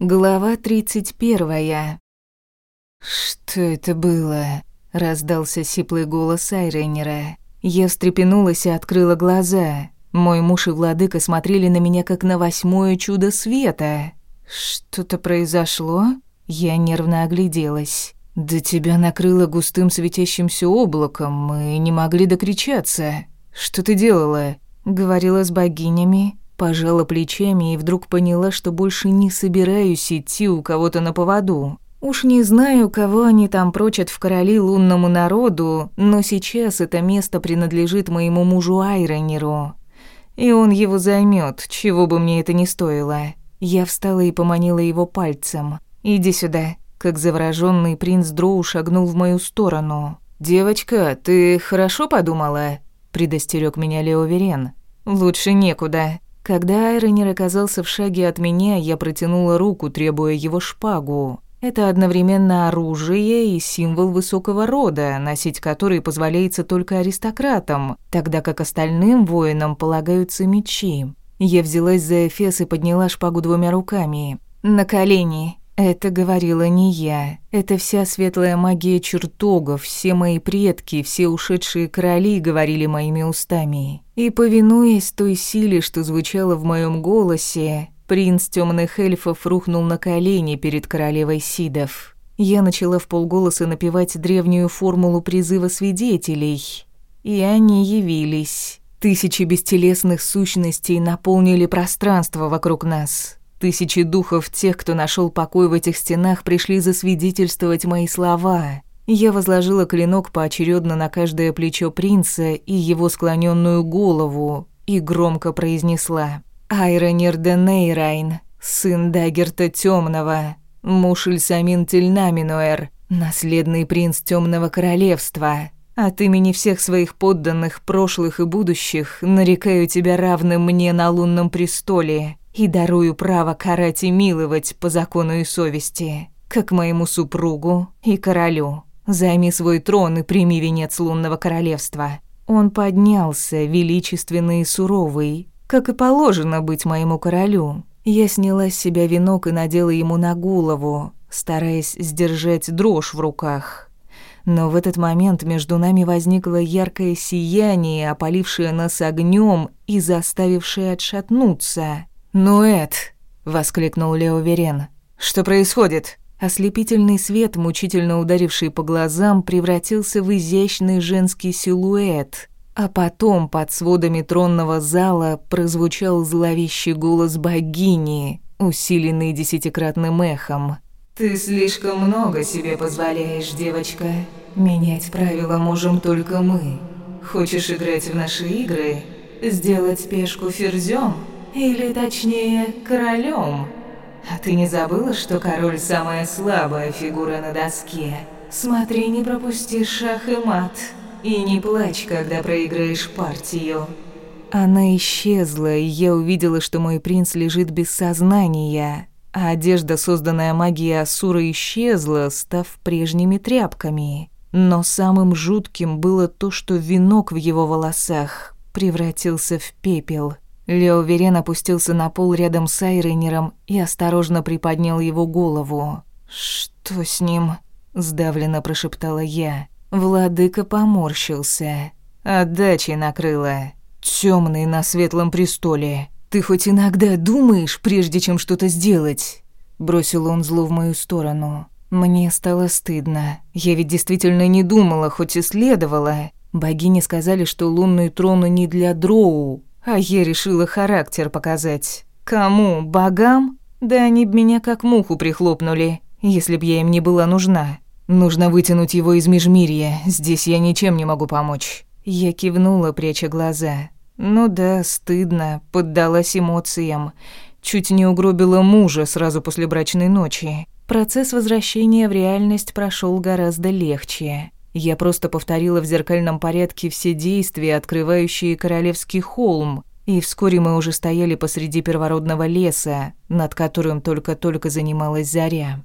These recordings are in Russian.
Глава 31. «Что это было?» — раздался сиплый голос Айрейнера. Я встрепенулась и открыла глаза. Мой муж и владыка смотрели на меня, как на восьмое чудо света. «Что-то произошло?» Я нервно огляделась. «Да тебя накрыло густым светящимся облаком, мы не могли докричаться. Что ты делала?» Говорила с богинями, Пожала плечами и вдруг поняла, что больше не собираюсь идти у кого-то на поводу. Уж не знаю, кого они там прочат в короли лунному народу, но сейчас это место принадлежит моему мужу Айронеру. И он его займет, чего бы мне это ни стоило. Я встала и поманила его пальцем. «Иди сюда». Как заворожённый принц Дроу шагнул в мою сторону. «Девочка, ты хорошо подумала?» – предостерег меня Лео Верен. «Лучше некуда. Когда Айронер оказался в шаге от меня, я протянула руку, требуя его шпагу. Это одновременно оружие и символ высокого рода, носить который позволяется только аристократам, тогда как остальным воинам полагаются мечи. Я взялась за эфес и подняла шпагу двумя руками. «На колени!» Это говорила не я. Это вся светлая магия чертогов, все мои предки, все ушедшие короли говорили моими устами. И повинуясь той силе, что звучало в моем голосе, принц темных эльфов рухнул на колени перед королевой Сидов. Я начала в полголоса напевать древнюю формулу призыва свидетелей, и они явились. Тысячи бестелесных сущностей наполнили пространство вокруг нас. Тысячи духов тех, кто нашел покой в этих стенах, пришли засвидетельствовать мои слова. Я возложила клинок поочередно на каждое плечо принца и его склоненную голову и громко произнесла «Айронер де Нейрайн, сын Дагерта Темного, муж Ильсамин Тельнаминуэр, наследный принц Темного Королевства». От имени всех своих подданных, прошлых и будущих, нарекаю тебя равным мне на лунном престоле и дарую право карать и миловать по закону и совести, как моему супругу и королю. Займи свой трон и прими венец лунного королевства». Он поднялся, величественный и суровый, как и положено быть моему королю. Я сняла с себя венок и надела ему на голову, стараясь сдержать дрожь в руках. Но в этот момент между нами возникло яркое сияние, опалившее нас огнем и заставившее отшатнуться. «Ну, Эд!» — воскликнул Лео Верен. «Что происходит?» Ослепительный свет, мучительно ударивший по глазам, превратился в изящный женский силуэт, а потом под сводами тронного зала прозвучал зловещий голос богини, усиленный десятикратным эхом. «Ты слишком много себе позволяешь, девочка. Менять правила можем только мы. Хочешь играть в наши игры? Сделать пешку ферзём?» Или точнее, королем. А ты не забыла, что король самая слабая фигура на доске? Смотри, не пропусти шах и мат. И не плачь, когда проиграешь партию. Она исчезла, и я увидела, что мой принц лежит без сознания, а одежда, созданная магией Асура, исчезла, став прежними тряпками. Но самым жутким было то, что венок в его волосах превратился в пепел – Лео Верен опустился на пол рядом с Айренером и осторожно приподнял его голову. «Что с ним?» – сдавленно прошептала я. Владыка поморщился. Отдачей накрыла. Тёмный на светлом престоле. Ты хоть иногда думаешь, прежде чем что-то сделать?» Бросил он зло в мою сторону. Мне стало стыдно. Я ведь действительно не думала, хоть и следовала. Богини сказали, что лунный трон не для дроу, а я решила характер показать. Кому? Богам? Да они б меня как муху прихлопнули, если б я им не была нужна. Нужно вытянуть его из межмирья, здесь я ничем не могу помочь. Я кивнула, пряча глаза. Ну да, стыдно, поддалась эмоциям. Чуть не угробила мужа сразу после брачной ночи. Процесс возвращения в реальность прошел гораздо легче. Я просто повторила в зеркальном порядке все действия, открывающие Королевский холм, и вскоре мы уже стояли посреди первородного леса, над которым только-только занималась заря.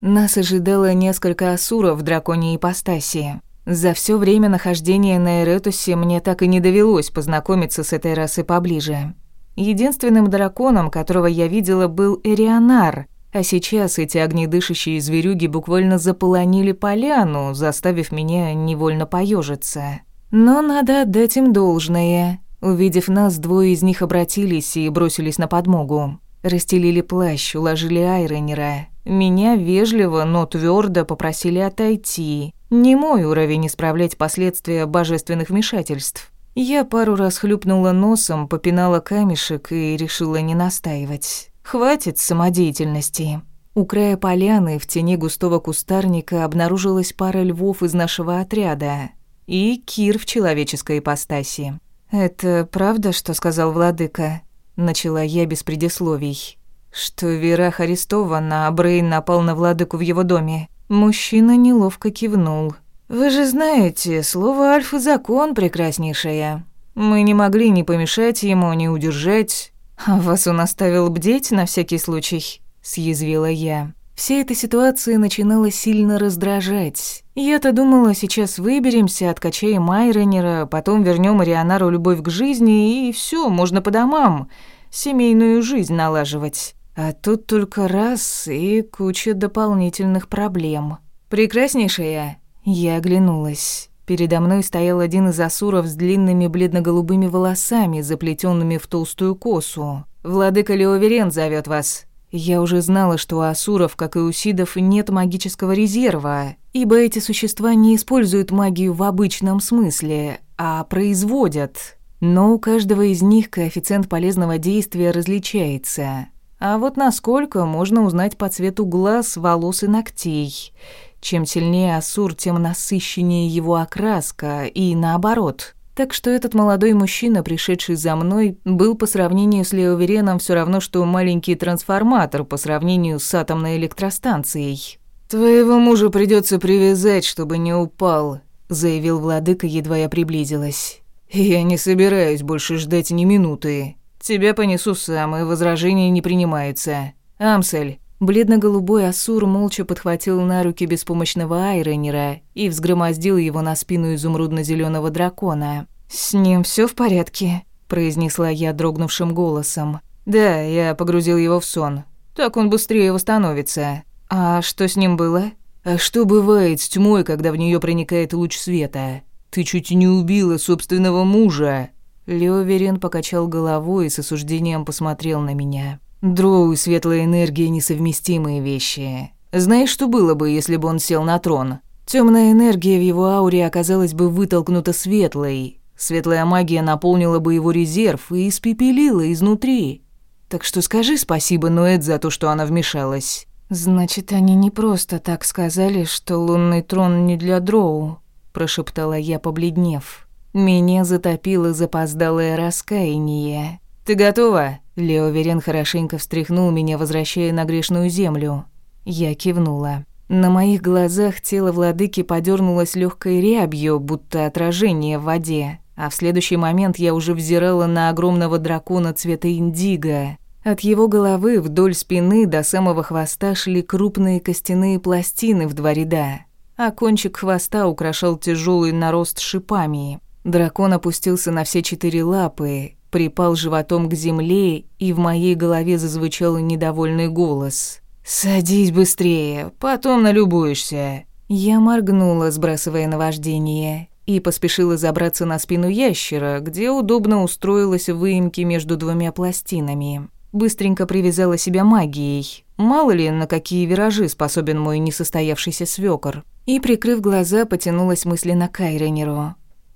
Нас ожидало несколько асуров в драконьей ипостаси. За все время нахождения на Эретусе мне так и не довелось познакомиться с этой расой поближе. Единственным драконом, которого я видела, был Эрионар, а сейчас эти огнедышащие зверюги буквально заполонили поляну, заставив меня невольно поежиться. Но надо отдать им должное. Увидев нас, двое из них обратились и бросились на подмогу. Расстелили плащ, уложили Айронера. Меня вежливо, но твердо попросили отойти. Не мой уровень исправлять последствия божественных вмешательств. Я пару раз хлюпнула носом, попинала камешек и решила не настаивать. Хватит самодеятельности. У края поляны в тени густого кустарника обнаружилась пара львов из нашего отряда и Кир в человеческой ипостаси. «Это правда, что сказал владыка?» Начала я без предисловий. Что Верах арестован, а Брейн напал на владыку в его доме. Мужчина неловко кивнул. «Вы же знаете, слово Альфа – закон, прекраснейшая. Мы не могли ни помешать ему, ни удержать. А вас он оставил бдеть на всякий случай?» – съязвила я. Вся эта ситуация начинала сильно раздражать. Я-то думала, сейчас выберемся, откачаем Майронера, потом вернем Рионару любовь к жизни, и все, можно по домам, семейную жизнь налаживать. А тут только раз и куча дополнительных проблем. «Прекраснейшая!» Я оглянулась. Передо мной стоял один из асуров с длинными бледно-голубыми волосами, заплетенными в толстую косу. «Владыка Леоверен зовет вас», я уже знала, что у асуров, как и у сидов, нет магического резерва, ибо эти существа не используют магию в обычном смысле, а производят. Но у каждого из них коэффициент полезного действия различается. А вот насколько можно узнать по цвету глаз, волос и ногтей. Чем сильнее асур, тем насыщеннее его окраска, и наоборот – так что этот молодой мужчина, пришедший за мной, был по сравнению с Леовереном все равно, что маленький трансформатор по сравнению с атомной электростанцией. «Твоего мужа придется привязать, чтобы не упал», — заявил владыка, едва я приблизилась. «Я не собираюсь больше ждать ни минуты. Тебя понесу сам, и возражения не принимаются. Амсель, Бледно-голубой Асур молча подхватил на руки беспомощного Айронера и взгромоздил его на спину изумрудно зеленого дракона. «С ним все в порядке?» – произнесла я дрогнувшим голосом. «Да, я погрузил его в сон. Так он быстрее восстановится. А что с ним было?» «А что бывает с тьмой, когда в нее проникает луч света? Ты чуть не убила собственного мужа!» Лео Верен покачал головой и с осуждением посмотрел на меня. Дроу и светлая энергия – несовместимые вещи. Знаешь, что было бы, если бы он сел на трон? Темная энергия в его ауре оказалась бы вытолкнута светлой. Светлая магия наполнила бы его резерв и испепелила изнутри. Так что скажи спасибо Ноэт за то, что она вмешалась. Значит, они не просто так сказали, что лунный трон не для Дроу, прошептала я, побледнев. Меня затопило запоздалое раскаяние. Ты готова? Лео Верен хорошенько встряхнул меня, возвращая на грешную землю. Я кивнула. На моих глазах тело владыки подернулось легкой рябью, будто отражение в воде, а в следующий момент я уже взирала на огромного дракона цвета индиго. От его головы вдоль спины до самого хвоста шли крупные костяные пластины в два ряда, а кончик хвоста украшал тяжелый нарост шипами. Дракон опустился на все четыре лапы, припал животом к земле, и в моей голове зазвучал недовольный голос. «Садись быстрее, потом налюбуешься». Я моргнула, сбрасывая наваждение, и поспешила забраться на спину ящера, где удобно устроилась в выемке между двумя пластинами. Быстренько привязала себя магией. Мало ли, на какие виражи способен мой несостоявшийся свёкор. И, прикрыв глаза, потянулась мысленно к Айренеру.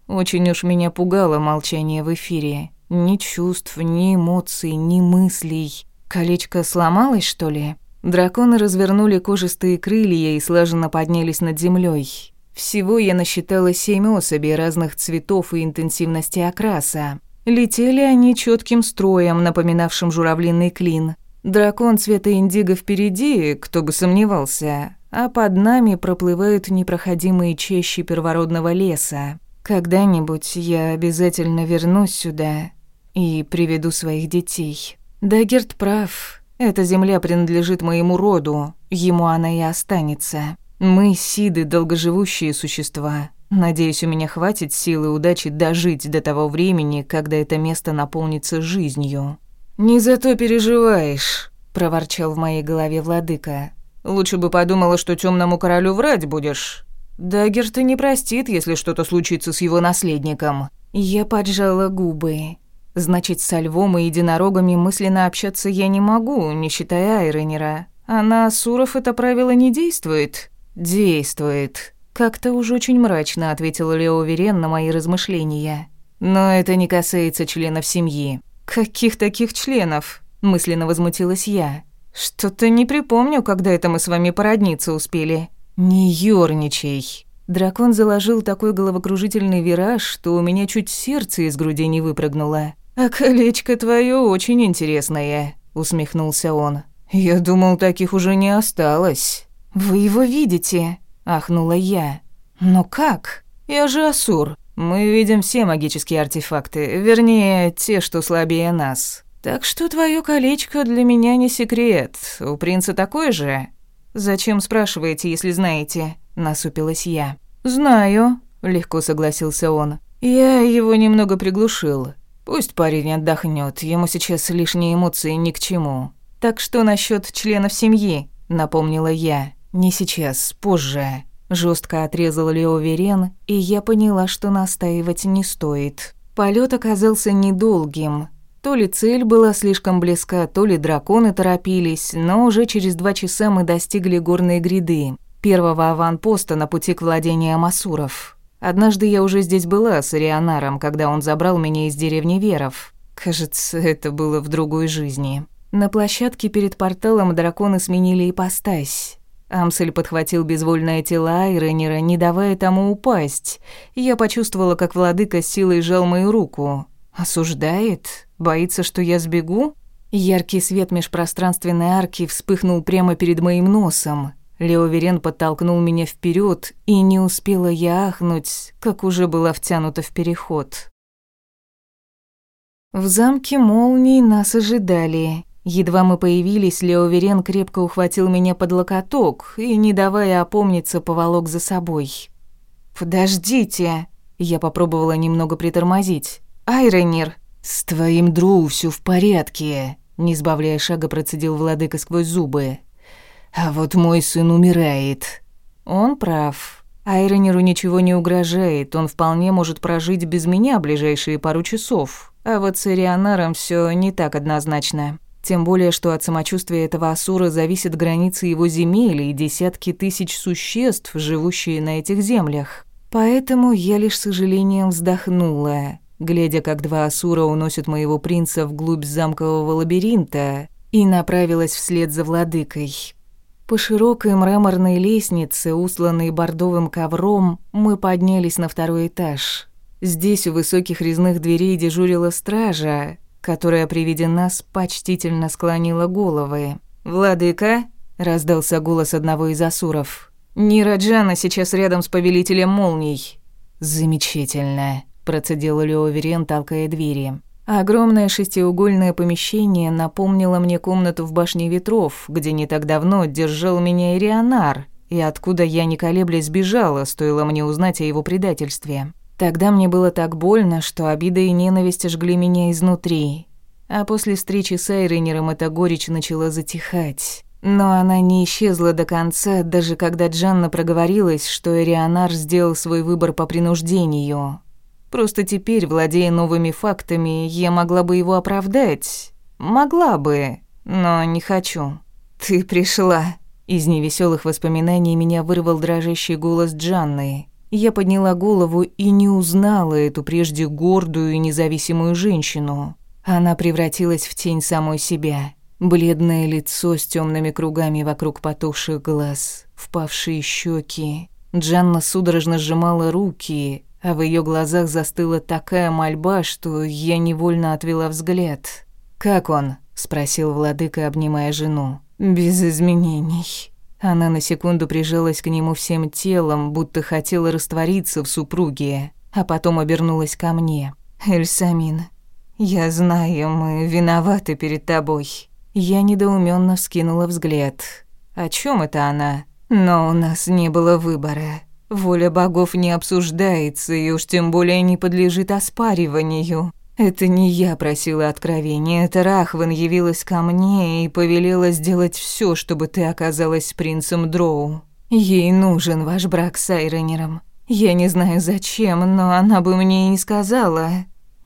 Очень уж меня пугало молчание в эфире. Ни чувств, ни эмоций, ни мыслей. Колечко сломалось, что ли? Драконы развернули кожистые крылья и слаженно поднялись над землей. Всего я насчитала семь особей разных цветов и интенсивности окраса. Летели они четким строем, напоминавшим журавлиный клин. Дракон цвета индиго впереди, кто бы сомневался, а под нами проплывают непроходимые чащи первородного леса. Когда-нибудь я обязательно вернусь сюда и приведу своих детей. Дагерт прав. Эта земля принадлежит моему роду, ему она и останется. Мы, Сиды, долгоживущие существа. Надеюсь, у меня хватит силы и удачи дожить до того времени, когда это место наполнится жизнью. «Не за то переживаешь», — проворчал в моей голове владыка. «Лучше бы подумала, что темному королю врать будешь. Дагер ты не простит, если что-то случится с его наследником». Я поджала губы. Значит, со львом и единорогами мысленно общаться я не могу, не считая Айронера. А на Асуров это правило не действует? Действует. Как-то уж очень мрачно ответил Лео Верен на мои размышления. Но это не касается членов семьи. Каких таких членов? Мысленно возмутилась я. Что-то не припомню, когда это мы с вами породниться успели. Не ёрничай. Дракон заложил такой головокружительный вираж, что у меня чуть сердце из груди не выпрыгнуло. «А колечко твое очень интересное», — усмехнулся он. «Я думал, таких уже не осталось». «Вы его видите?» — ахнула я. «Но как? Я же Асур. Мы видим все магические артефакты, вернее, те, что слабее нас. Так что твое колечко для меня не секрет. У принца такое же?» «Зачем спрашиваете, если знаете?» — насупилась я. «Знаю», — легко согласился он. «Я его немного приглушил. Пусть парень отдохнет, ему сейчас лишние эмоции ни к чему. Так что насчет членов семьи?» — напомнила я. «Не сейчас, позже». Жестко отрезал Лео Верен, и я поняла, что настаивать не стоит. Полет оказался недолгим. То ли цель была слишком близка, то ли драконы торопились, но уже через два часа мы достигли горной гряды, первого аванпоста на пути к владениям Асуров. Однажды я уже здесь была с Ирионаром, когда он забрал меня из деревни Веров. Кажется, это было в другой жизни. На площадке перед порталом драконы сменили ипостась. Амсель подхватил безвольное тело Айренера, не давая тому упасть. Я почувствовала, как владыка силой сжал мою руку. Осуждает? Боится, что я сбегу? Яркий свет межпространственной арки вспыхнул прямо перед моим носом. Лео Верен подтолкнул меня вперед, и не успела я ахнуть, как уже была втянута в переход. В замке молний нас ожидали. Едва мы появились, Лео Верен крепко ухватил меня под локоток и, не давая опомниться, поволок за собой. «Подождите!» Я попробовала немного притормозить. «Айронир!» «С твоим Дру все в порядке», — не сбавляя шага процедил владыка сквозь зубы. «А вот мой сын умирает». Он прав. Айронеру ничего не угрожает, он вполне может прожить без меня ближайшие пару часов. А вот с Ирионаром все не так однозначно. Тем более, что от самочувствия этого Асура зависят границы его земель и десятки тысяч существ, живущие на этих землях. Поэтому я лишь с сожалением вздохнула глядя, как два асура уносят моего принца вглубь замкового лабиринта, и направилась вслед за владыкой. По широкой мраморной лестнице, усланной бордовым ковром, мы поднялись на второй этаж. Здесь у высоких резных дверей дежурила стража, которая при виде нас почтительно склонила головы. «Владыка?» — раздался голос одного из асуров. «Нираджана сейчас рядом с повелителем молний». «Замечательно», процедил Лео толкая двери. Огромное шестиугольное помещение напомнило мне комнату в башне ветров, где не так давно держал меня Ирионар, и откуда я не колеблясь сбежала, стоило мне узнать о его предательстве. Тогда мне было так больно, что обида и ненависть жгли меня изнутри. А после встречи с Айренером эта горечь начала затихать. Но она не исчезла до конца, даже когда Джанна проговорилась, что Ирионар сделал свой выбор по принуждению. Просто теперь, владея новыми фактами, я могла бы его оправдать. Могла бы, но не хочу. Ты пришла. Из невеселых воспоминаний меня вырвал дрожащий голос Джанны. Я подняла голову и не узнала эту прежде гордую и независимую женщину. Она превратилась в тень самой себя. Бледное лицо с темными кругами вокруг потухших глаз, впавшие щеки. Джанна судорожно сжимала руки, а в ее глазах застыла такая мольба, что я невольно отвела взгляд. «Как он?» — спросил владыка, обнимая жену. «Без изменений». Она на секунду прижалась к нему всем телом, будто хотела раствориться в супруге, а потом обернулась ко мне. «Эльсамин, я знаю, мы виноваты перед тобой». Я недоуменно вскинула взгляд. «О чем это она?» «Но у нас не было выбора. Воля богов не обсуждается и уж тем более не подлежит оспариванию. Это не я просила откровения, это Рахван явилась ко мне и повелела сделать все, чтобы ты оказалась принцем Дроу. Ей нужен ваш брак с Айренером. Я не знаю зачем, но она бы мне и не сказала.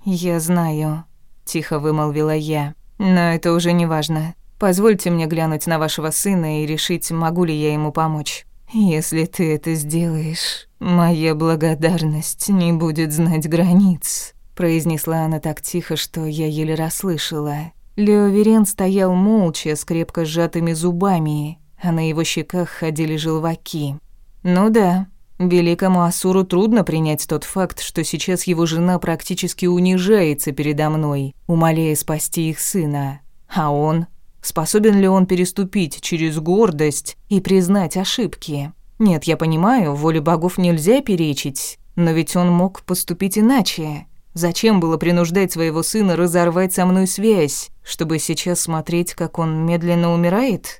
Я знаю, тихо вымолвила я. Но это уже не важно. Позвольте мне глянуть на вашего сына и решить, могу ли я ему помочь. Если ты это сделаешь, моя благодарность не будет знать границ произнесла она так тихо, что я еле расслышала. Леоверен стоял молча, с крепко сжатыми зубами, а на его щеках ходили желваки. Ну да, великому Асуру трудно принять тот факт, что сейчас его жена практически унижается передо мной, умоляя спасти их сына. А он? Способен ли он переступить через гордость и признать ошибки? Нет, я понимаю, воле богов нельзя перечить, но ведь он мог поступить иначе. Зачем было принуждать своего сына разорвать со мной связь, чтобы сейчас смотреть, как он медленно умирает?